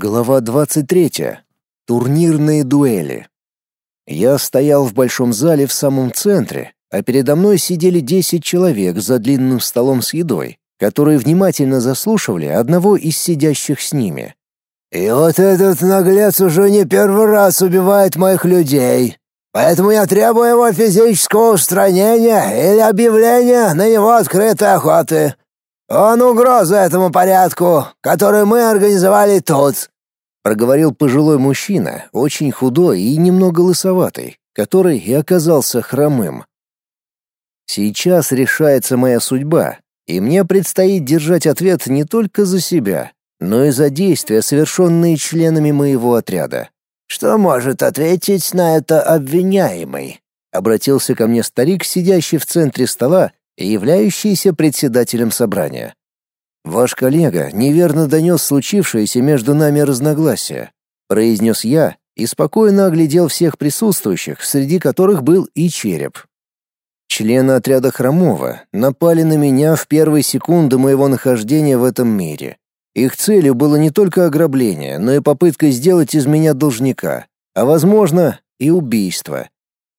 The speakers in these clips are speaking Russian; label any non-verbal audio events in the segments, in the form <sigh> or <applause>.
Глава 23. Турнирные дуэли. Я стоял в большом зале в самом центре, а передо мной сидели 10 человек за длинным столом с едой, которые внимательно заслушивали одного из сидящих с ними. «И вот этот наглец уже не первый раз убивает моих людей, поэтому я требую его физического устранения или объявления на него открытой охоты. «Он угроза этому порядку, который мы организовали тут», — проговорил пожилой мужчина, очень худой и немного лысоватый, который и оказался хромым. «Сейчас решается моя судьба, и мне предстоит держать ответ не только за себя, но и за действия, совершенные членами моего отряда». «Что может ответить на это обвиняемый?» — обратился ко мне старик, сидящий в центре стола и являющийся председателем собрания. «Ваш коллега неверно донес случившееся между нами разногласия», произнес я и спокойно оглядел всех присутствующих, среди которых был и череп. Члены отряда Хромова напали на меня в первые секунды моего нахождения в этом мире. Их целью было не только ограбление, но и попытка сделать из меня должника, а, возможно, и убийство.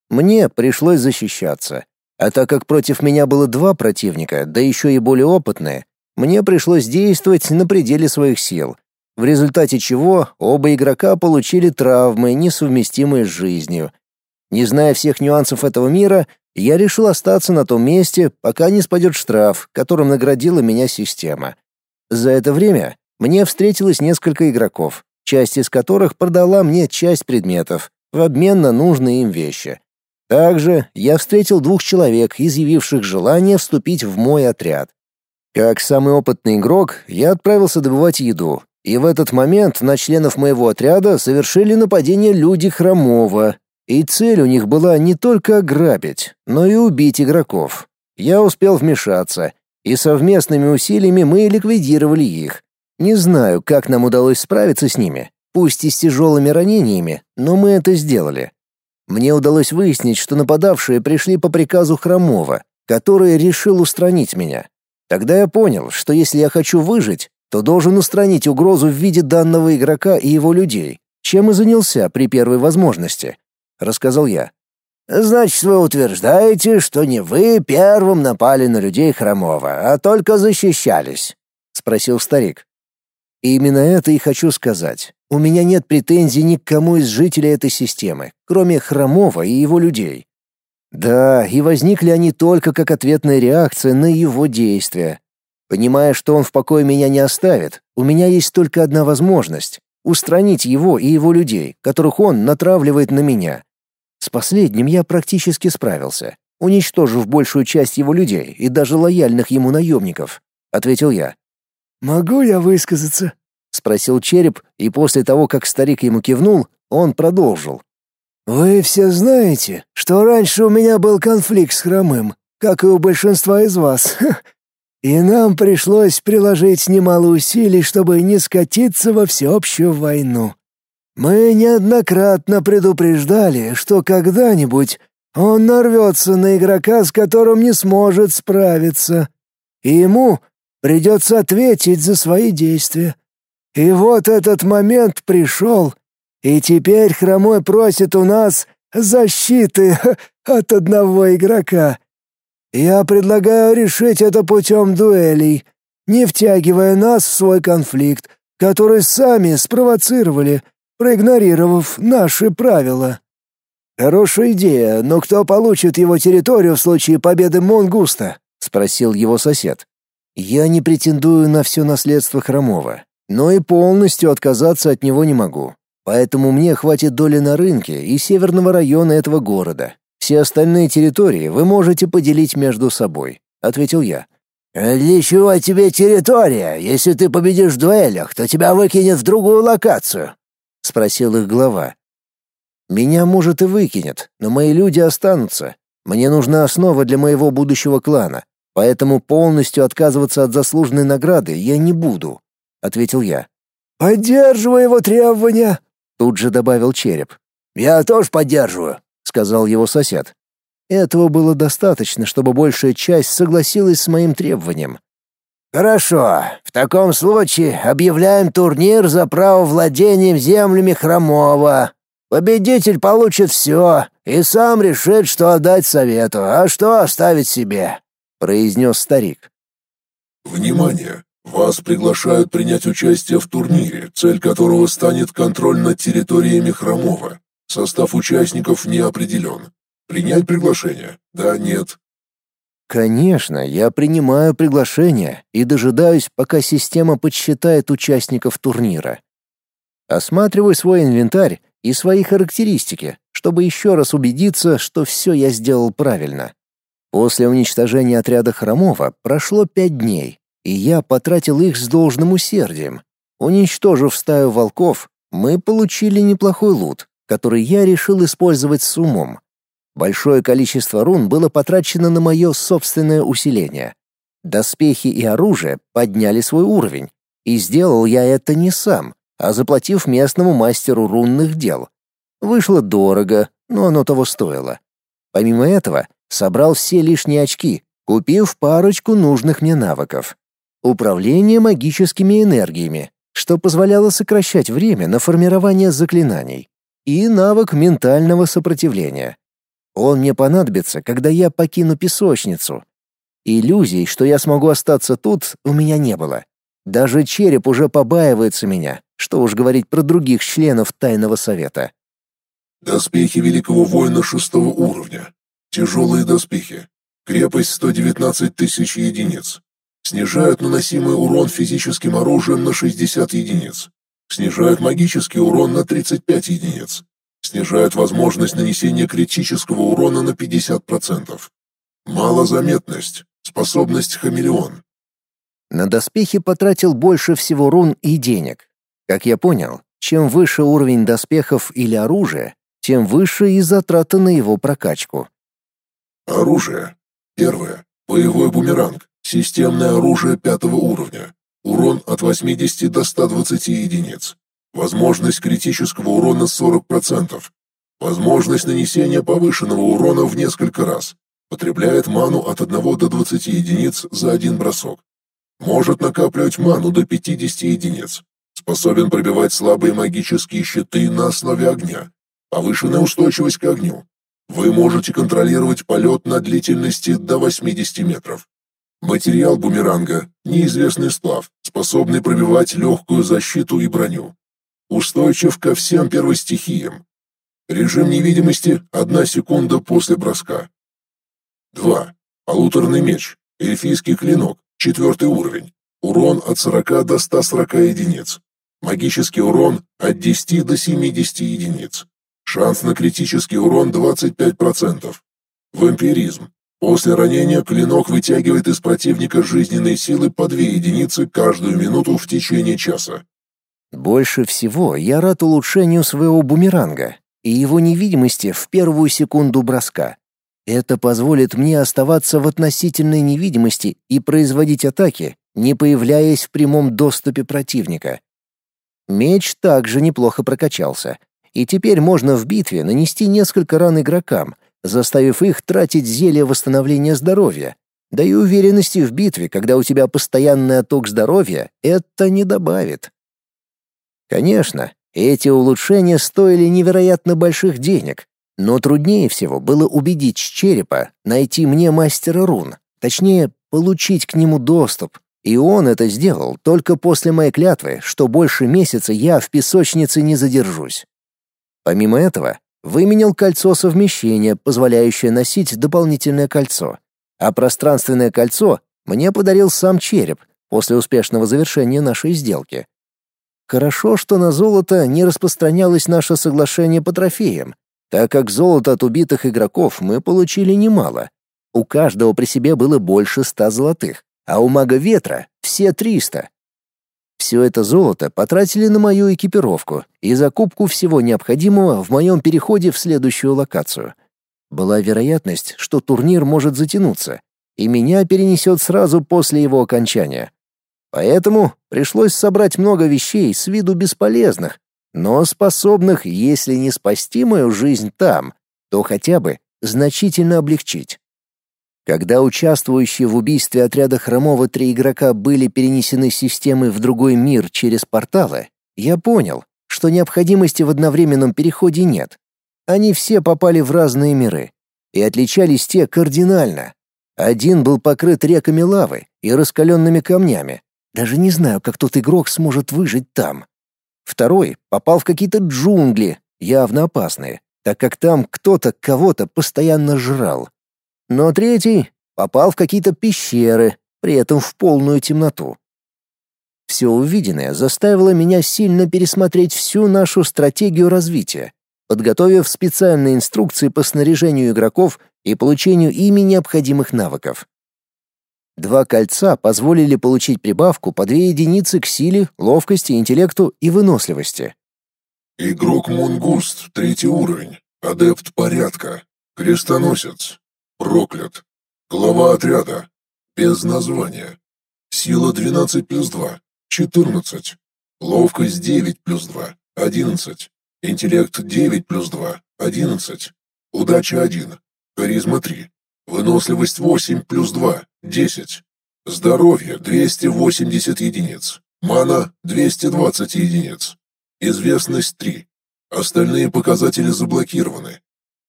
Мне пришлось защищаться, а так как против меня было два противника, да еще и более опытные, мне пришлось действовать на пределе своих сил, в результате чего оба игрока получили травмы, несовместимые с жизнью. Не зная всех нюансов этого мира, я решил остаться на том месте, пока не спадет штраф, которым наградила меня система. За это время мне встретилось несколько игроков, часть из которых продала мне часть предметов в обмен на нужные им вещи. Также я встретил двух человек, изъявивших желание вступить в мой отряд. Как самый опытный игрок, я отправился добывать еду, и в этот момент на членов моего отряда совершили нападение люди Хромова, и цель у них была не только ограбить, но и убить игроков. Я успел вмешаться, и совместными усилиями мы ликвидировали их. Не знаю, как нам удалось справиться с ними, пусть и с тяжелыми ранениями, но мы это сделали. Мне удалось выяснить, что нападавшие пришли по приказу Хромова, который решил устранить меня. Тогда я понял, что если я хочу выжить, то должен устранить угрозу в виде данного игрока и его людей, чем и занялся при первой возможности, рассказал я. Значит, вы утверждаете, что не вы первым напали на людей Хромова, а только защищались, спросил старик. И именно это и хочу сказать. У меня нет претензий ни к кому из жителей этой системы, кроме Хромова и его людей. Да, и возникли они только как ответная реакция на его действия. Понимая, что он в покое меня не оставит, у меня есть только одна возможность — устранить его и его людей, которых он натравливает на меня. С последним я практически справился, уничтожив большую часть его людей и даже лояльных ему наемников, — ответил я. «Могу я высказаться?» — спросил череп, и после того, как старик ему кивнул, он продолжил. «Вы все знаете, что раньше у меня был конфликт с Хромым, как и у большинства из вас. <laughs> И нам пришлось приложить немало усилий, чтобы не скатиться во всеобщую войну. Мы неоднократно предупреждали, что когда-нибудь он нарвется на игрока, с которым не сможет справиться, и ему придется ответить за свои действия. И вот этот момент пришел, и теперь Хромой просит у нас защиты <laughs> от одного игрока. Я предлагаю решить это путем дуэлей, не втягивая нас в свой конфликт, который сами спровоцировали, проигнорировав наши правила. Хорошая идея, но кто получит его территорию в случае победы Монгуста? спросил его сосед. Я не претендую на все наследство Хромова, но и полностью отказаться от него не могу. Поэтому мне хватит доли на рынке и северного района этого города. Все остальные территории вы можете поделить между собой, ответил я. «А «Для чего тебе территория? Если ты победишь в дуэлях, то тебя выкинет в другую локацию», — спросил их глава. «Меня, может, и выкинет, но мои люди останутся. Мне нужна основа для моего будущего клана, поэтому полностью отказываться от заслуженной награды я не буду», — ответил я. «Поддерживаю его требования», Тут же добавил череп. «Я тоже поддерживаю», — сказал его сосед. Этого было достаточно, чтобы большая часть согласилась с моим требованием. Хорошо. В таком случае объявляем турнир за право владением землями Хромова. Победитель получит все и сам решит, что отдать совету, а что оставить себе», — произнес старик. «Внимание! Вас приглашают принять участие в турнире, цель которого станет контроль над территориями Хромова. Состав участников не определен. Принять приглашение? Да, нет. Конечно, я принимаю приглашение и дожидаюсь, пока система подсчитает участников турнира. Осматриваю свой инвентарь и свои характеристики, чтобы еще раз убедиться, что все я сделал правильно. После уничтожения отряда Хромова прошло пять дней, и я потратил их с должным усердием. Уничтожив стаю волков, мы получили неплохой лут, который я решил использовать с умом. Большое количество рун было потрачено на мое собственное усиление. Доспехи и оружие подняли свой уровень, и сделал я это не сам, а заплатив местному мастеру рунных дел. Вышло дорого, но оно того стоило. Помимо этого, собрал все лишние очки, купив парочку нужных мне навыков управление магическими энергиями, что позволяло сокращать время на формирование заклинаний, и навык ментального сопротивления. Он мне понадобится, когда я покину песочницу. Иллюзий, что я смогу остаться тут, у меня не было. Даже череп уже побаивается меня, что уж говорить про других членов тайного совета. Доспехи великого воина шестого уровня. Тяжелые доспехи. Крепость 119 тысяч единиц. Снижают наносимый урон физическим оружием на 60 единиц. Снижают магический урон на 35 единиц. Снижают возможность нанесения критического урона на 50%. Малозаметность. Способность хамелеон. На доспехи потратил больше всего рун и денег. Как я понял, чем выше уровень доспехов или оружия, тем выше и затраты на его прокачку. Оружие. Первое. Боевой бумеранг. Системное оружие пятого уровня. Урон от 80 до 120 единиц. Возможность критического урона 40%. Возможность нанесения повышенного урона в несколько раз. Потребляет ману от 1 до 20 единиц за один бросок. Может накапливать ману до 50 единиц. Способен пробивать слабые магические щиты на основе огня. Повышенная устойчивость к огню. Вы можете контролировать полет на длительности до 80 метров. Материал бумеранга – неизвестный сплав, способный пробивать легкую защиту и броню. Устойчив ко всем первостихиям. Режим невидимости – одна секунда после броска. 2. Полуторный меч. Эльфийский клинок. Четвертый уровень. Урон от 40 до 140 единиц. Магический урон от 10 до 70 единиц. Шанс на критический урон 25%. Вампиризм. После ранения клинок вытягивает из противника жизненные силы по две единицы каждую минуту в течение часа. Больше всего я рад улучшению своего бумеранга и его невидимости в первую секунду броска. Это позволит мне оставаться в относительной невидимости и производить атаки, не появляясь в прямом доступе противника. Меч также неплохо прокачался, и теперь можно в битве нанести несколько ран игрокам, заставив их тратить зелье восстановления здоровья. Да и уверенности в битве, когда у тебя постоянный отток здоровья, это не добавит. Конечно, эти улучшения стоили невероятно больших денег, но труднее всего было убедить черепа найти мне мастера рун, точнее, получить к нему доступ. И он это сделал только после моей клятвы, что больше месяца я в песочнице не задержусь. Помимо этого, Выменял кольцо совмещения, позволяющее носить дополнительное кольцо. А пространственное кольцо мне подарил сам череп после успешного завершения нашей сделки. Хорошо, что на золото не распространялось наше соглашение по трофеям, так как золото от убитых игроков мы получили немало. У каждого при себе было больше ста золотых, а у мага ветра — все триста. Все это золото потратили на мою экипировку и закупку всего необходимого в моем переходе в следующую локацию. Была вероятность, что турнир может затянуться, и меня перенесет сразу после его окончания. Поэтому пришлось собрать много вещей с виду бесполезных, но способных, если не спасти мою жизнь там, то хотя бы значительно облегчить. Когда участвующие в убийстве отряда Хромова три игрока были перенесены системой в другой мир через порталы, я понял, что необходимости в одновременном переходе нет. Они все попали в разные миры, и отличались те кардинально. Один был покрыт реками лавы и раскаленными камнями. Даже не знаю, как тот игрок сможет выжить там. Второй попал в какие-то джунгли, явно опасные, так как там кто-то кого-то постоянно жрал. Но третий попал в какие-то пещеры, при этом в полную темноту. Все увиденное заставило меня сильно пересмотреть всю нашу стратегию развития, подготовив специальные инструкции по снаряжению игроков и получению ими необходимых навыков. Два кольца позволили получить прибавку по две единицы к силе, ловкости, интеллекту и выносливости. Игрок Мунгуст, третий уровень, адепт порядка, крестоносец, проклят, глава отряда, без названия, сила 12 плюс 2, 14, ловкость 9 плюс 2, 11, интеллект 9 плюс 2, 11, удача 1, харизма 3, выносливость 8 плюс 2, 10, здоровье 280 единиц, мана 220 единиц, известность 3, остальные показатели заблокированы,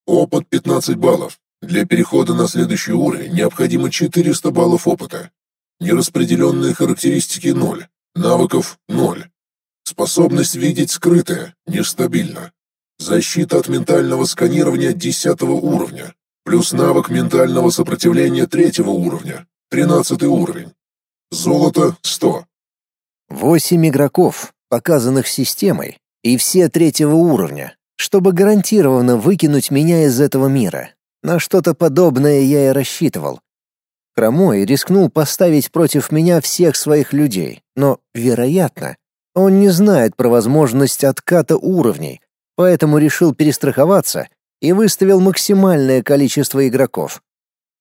опыт 15 баллов, для перехода на следующий уровень необходимо 400 баллов опыта, нераспределенные характеристики 0, навыков 0, способность видеть скрытое, нестабильно, защита от ментального сканирования 10 уровня, плюс навык ментального сопротивления третьего уровня, тринадцатый уровень. Золото 100. Восемь игроков, показанных системой, и все третьего уровня, чтобы гарантированно выкинуть меня из этого мира. На что-то подобное я и рассчитывал. Хромой рискнул поставить против меня всех своих людей, но, вероятно, он не знает про возможность отката уровней, поэтому решил перестраховаться и выставил максимальное количество игроков.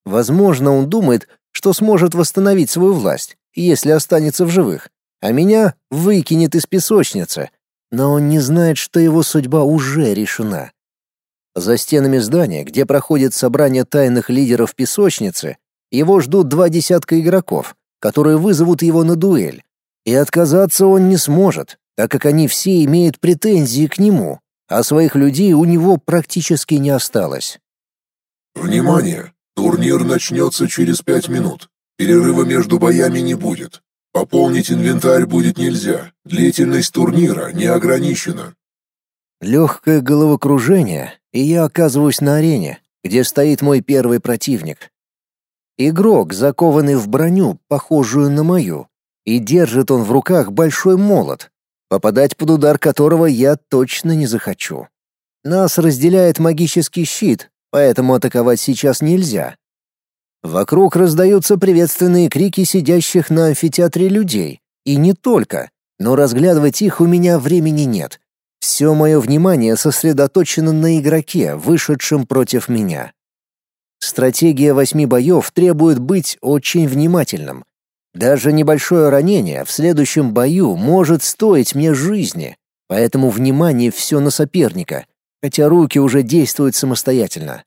Возможно, он думает, что сможет восстановить свою власть, если останется в живых, а меня выкинет из песочницы, но он не знает, что его судьба уже решена. За стенами здания, где проходит собрание тайных лидеров песочницы, его ждут два десятка игроков, которые вызовут его на дуэль. И отказаться он не сможет, так как они все имеют претензии к нему, а своих людей у него практически не осталось. Внимание! Турнир начнется через пять минут. Перерыва между боями не будет. Пополнить инвентарь будет нельзя. Длительность турнира не ограничена. Легкое головокружение, и я оказываюсь на арене, где стоит мой первый противник. Игрок, закованный в броню, похожую на мою, и держит он в руках большой молот, попадать под удар которого я точно не захочу. Нас разделяет магический щит, поэтому атаковать сейчас нельзя. Вокруг раздаются приветственные крики сидящих на амфитеатре людей, и не только, но разглядывать их у меня времени нет. Все мое внимание сосредоточено на игроке, вышедшем против меня. Стратегия восьми боев требует быть очень внимательным, даже небольшое ранение в следующем бою может стоить мне жизни, поэтому внимание все на соперника, хотя руки уже действуют самостоятельно.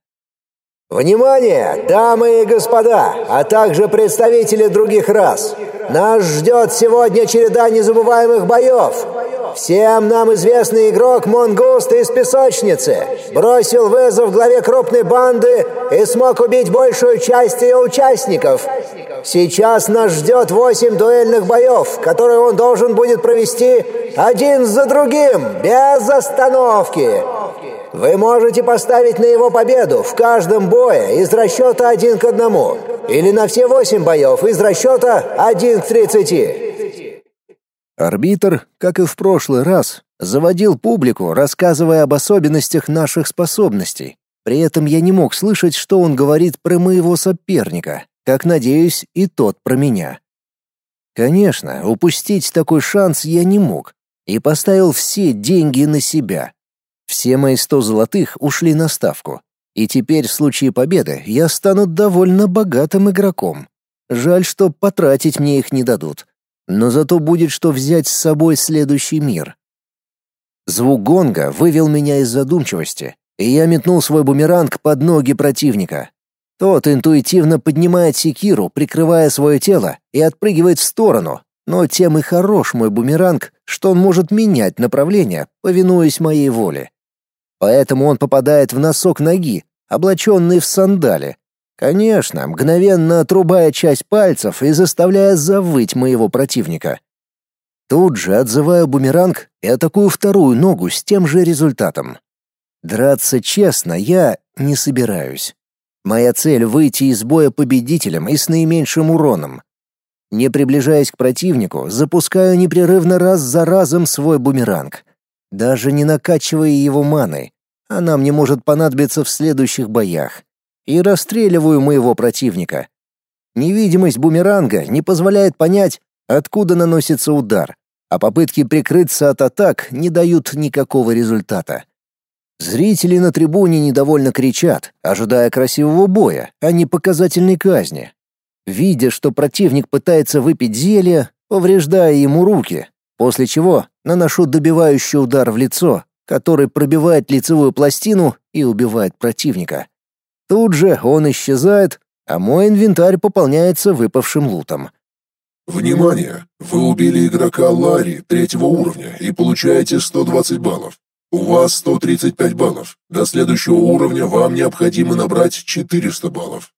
Внимание, дамы и господа, а также представители других рас! Нас ждет сегодня череда незабываемых боев. Всем нам известный игрок Монгуст из песочницы бросил вызов главе крупной банды и смог убить большую часть ее участников. Сейчас нас ждет восемь дуэльных боев, которые он должен будет провести один за другим, без остановки. Вы можете поставить на его победу в каждом бое из расчета один к одному, или на все восемь боев из расчета один к тридцати. Арбитр, как и в прошлый раз, заводил публику, рассказывая об особенностях наших способностей. При этом я не мог слышать, что он говорит про моего соперника, как, надеюсь, и тот про меня. Конечно, упустить такой шанс я не мог и поставил все деньги на себя. Все мои сто золотых ушли на ставку, и теперь в случае победы я стану довольно богатым игроком. Жаль, что потратить мне их не дадут но зато будет что взять с собой следующий мир. Звук гонга вывел меня из задумчивости, и я метнул свой бумеранг под ноги противника. Тот интуитивно поднимает секиру, прикрывая свое тело, и отпрыгивает в сторону, но тем и хорош мой бумеранг, что он может менять направление, повинуясь моей воле. Поэтому он попадает в носок ноги, облаченный в сандали. Конечно, мгновенно отрубая часть пальцев и заставляя завыть моего противника. Тут же отзываю бумеранг и атакую вторую ногу с тем же результатом. Драться честно я не собираюсь. Моя цель — выйти из боя победителем и с наименьшим уроном. Не приближаясь к противнику, запускаю непрерывно раз за разом свой бумеранг. Даже не накачивая его маной, она мне может понадобиться в следующих боях. И расстреливаю моего противника. Невидимость бумеранга не позволяет понять, откуда наносится удар, а попытки прикрыться от атак не дают никакого результата. Зрители на трибуне недовольно кричат, ожидая красивого боя, а не показательной казни. Видя, что противник пытается выпить зелье, повреждая ему руки, после чего наношу добивающий удар в лицо, который пробивает лицевую пластину и убивает противника. Тут же он исчезает, а мой инвентарь пополняется выпавшим лутом. Внимание! Вы убили игрока Ларри третьего уровня и получаете 120 баллов. У вас 135 баллов. До следующего уровня вам необходимо набрать 400 баллов.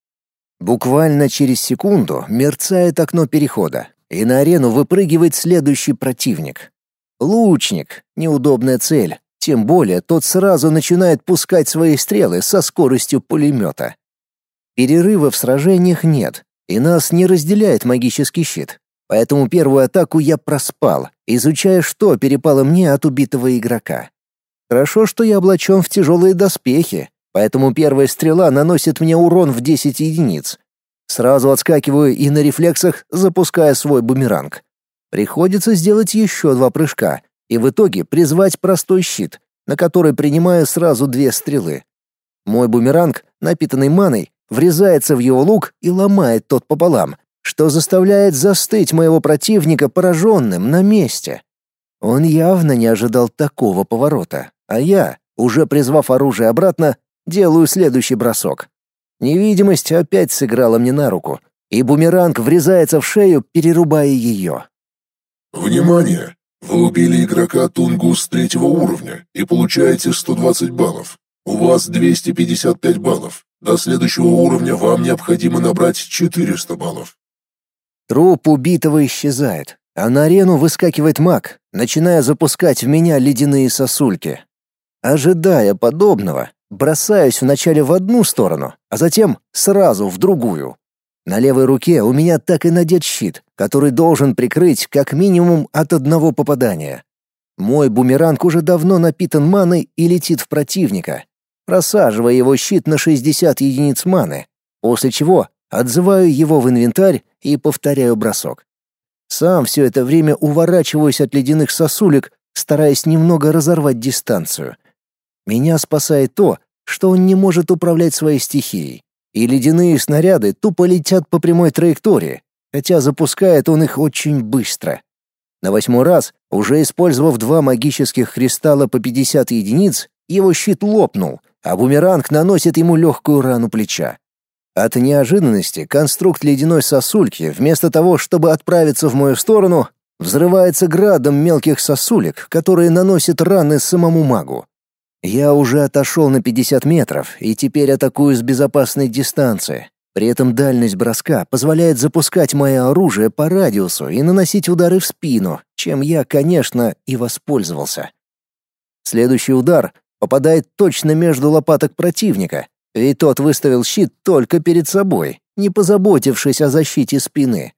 Буквально через секунду мерцает окно перехода, и на арену выпрыгивает следующий противник. Лучник — неудобная цель, тем более тот сразу начинает пускать свои стрелы со скоростью пулемета. Перерыва в сражениях нет, и нас не разделяет магический щит. Поэтому первую атаку я проспал, изучая, что перепало мне от убитого игрока. Хорошо, что я облачен в тяжелые доспехи, поэтому первая стрела наносит мне урон в 10 единиц. Сразу отскакиваю и на рефлексах запускаю свой бумеранг. Приходится сделать еще два прыжка и в итоге призвать простой щит, на который принимаю сразу две стрелы. Мой бумеранг, напитанный маной, врезается в его лук и ломает тот пополам, что заставляет застыть моего противника пораженным на месте. Он явно не ожидал такого поворота, а я, уже призвав оружие обратно, делаю следующий бросок. Невидимость опять сыграла мне на руку, и бумеранг врезается в шею, перерубая ее. Внимание! Вы убили игрока Тунгус третьего уровня и получаете 120 баллов. У вас 255 баллов. До следующего уровня вам необходимо набрать 400 баллов. Труп убитого исчезает, а на арену выскакивает маг, начиная запускать в меня ледяные сосульки. Ожидая подобного, бросаюсь вначале в одну сторону, а затем сразу в другую. На левой руке у меня так и надет щит, который должен прикрыть как минимум от одного попадания. Мой бумеранг уже давно напитан маной и летит в противника, просаживая его щит на 60 единиц маны, после чего отзываю его в инвентарь и повторяю бросок. Сам все это время уворачиваюсь от ледяных сосулек, стараясь немного разорвать дистанцию. Меня спасает то, что он не может управлять своей стихией, и ледяные снаряды тупо летят по прямой траектории, хотя запускает он их очень быстро. На восьмой раз, уже использовав два магических кристалла по 50 единиц, его щит лопнул, а бумеранг наносит ему легкую рану плеча. От неожиданности конструкт ледяной сосульки, вместо того, чтобы отправиться в мою сторону, взрывается градом мелких сосулек, которые наносят раны самому магу. Я уже отошел на 50 метров и теперь атакую с безопасной дистанции. При этом дальность броска позволяет запускать мое оружие по радиусу и наносить удары в спину, чем я, конечно, и воспользовался. Следующий удар попадает точно между лопаток противника, ведь тот выставил щит только перед собой, не позаботившись о защите спины.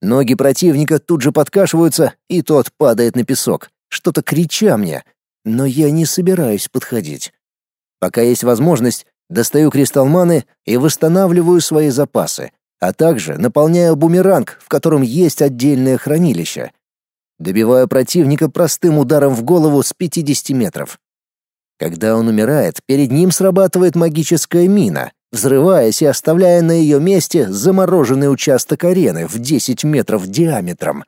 Ноги противника тут же подкашиваются, и тот падает на песок, что-то крича мне, но я не собираюсь подходить. Пока есть возможность, достаю кристалл маны и восстанавливаю свои запасы, а также наполняю бумеранг, в котором есть отдельное хранилище. Добиваю противника простым ударом в голову с 50 метров. Когда он умирает, перед ним срабатывает магическая мина, взрываясь и оставляя на ее месте замороженный участок арены в 10 метров диаметром.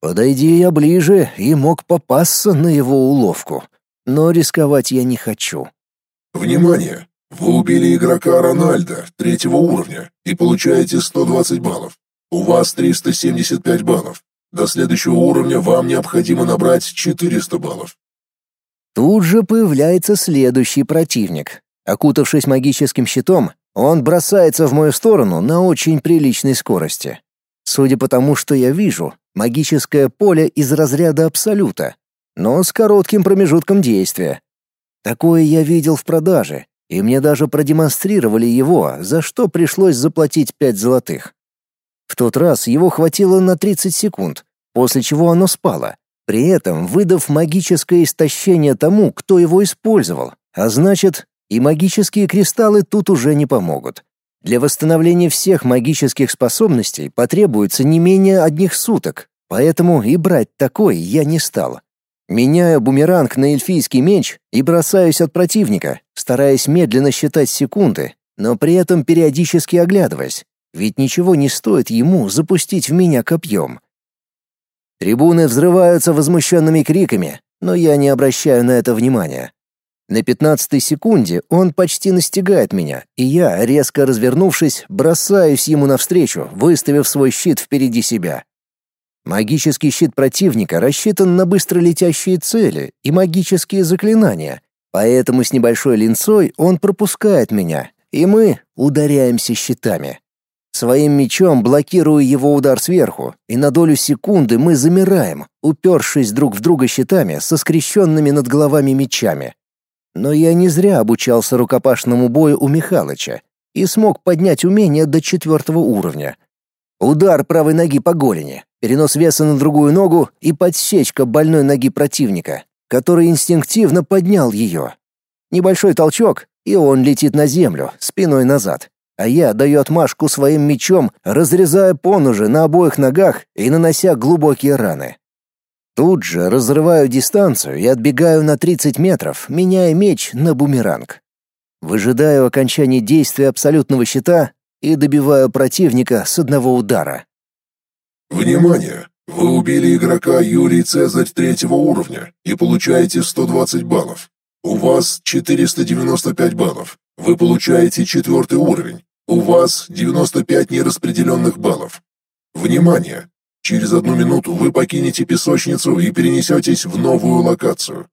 Подойди я ближе и мог попасться на его уловку, но рисковать я не хочу. Внимание! Вы убили игрока Рональда третьего уровня и получаете 120 баллов. У вас 375 баллов. До следующего уровня вам необходимо набрать 400 баллов. Тут же появляется следующий противник. Окутавшись магическим щитом, он бросается в мою сторону на очень приличной скорости. Судя по тому, что я вижу, магическое поле из разряда абсолюта, но с коротким промежутком действия. Такое я видел в продаже, и мне даже продемонстрировали его, за что пришлось заплатить пять золотых. В тот раз его хватило на 30 секунд, после чего оно спало, при этом выдав магическое истощение тому, кто его использовал, а значит, и магические кристаллы тут уже не помогут. Для восстановления всех магических способностей потребуется не менее одних суток, поэтому и брать такой я не стал. Меняю бумеранг на эльфийский меч и бросаюсь от противника, стараясь медленно считать секунды, но при этом периодически оглядываясь, ведь ничего не стоит ему запустить в меня копьем. Трибуны взрываются возмущенными криками, но я не обращаю на это внимания. На пятнадцатой секунде он почти настигает меня, и я, резко развернувшись, бросаюсь ему навстречу, выставив свой щит впереди себя. Магический щит противника рассчитан на быстро летящие цели и магические заклинания, поэтому с небольшой линцой он пропускает меня, и мы ударяемся щитами. Своим мечом блокирую его удар сверху, и на долю секунды мы замираем, упершись друг в друга щитами со скрещенными над головами мечами. Но я не зря обучался рукопашному бою у Михалыча и смог поднять умение до четвертого уровня. Удар правой ноги по голени, перенос веса на другую ногу и подсечка больной ноги противника, который инстинктивно поднял ее. Небольшой толчок, и он летит на землю, спиной назад. А я даю отмашку своим мечом, разрезая поножи на обоих ногах и нанося глубокие раны. Тут же разрываю дистанцию и отбегаю на 30 метров, меняя меч на бумеранг. Выжидаю окончания действия абсолютного щита и добиваю противника с одного удара. Внимание! Вы убили игрока Юрий Цезарь третьего уровня и получаете 120 баллов. У вас 495 баллов. Вы получаете четвертый уровень. У вас 95 нераспределенных баллов. Внимание! Через одну минуту вы покинете песочницу и перенесетесь в новую локацию.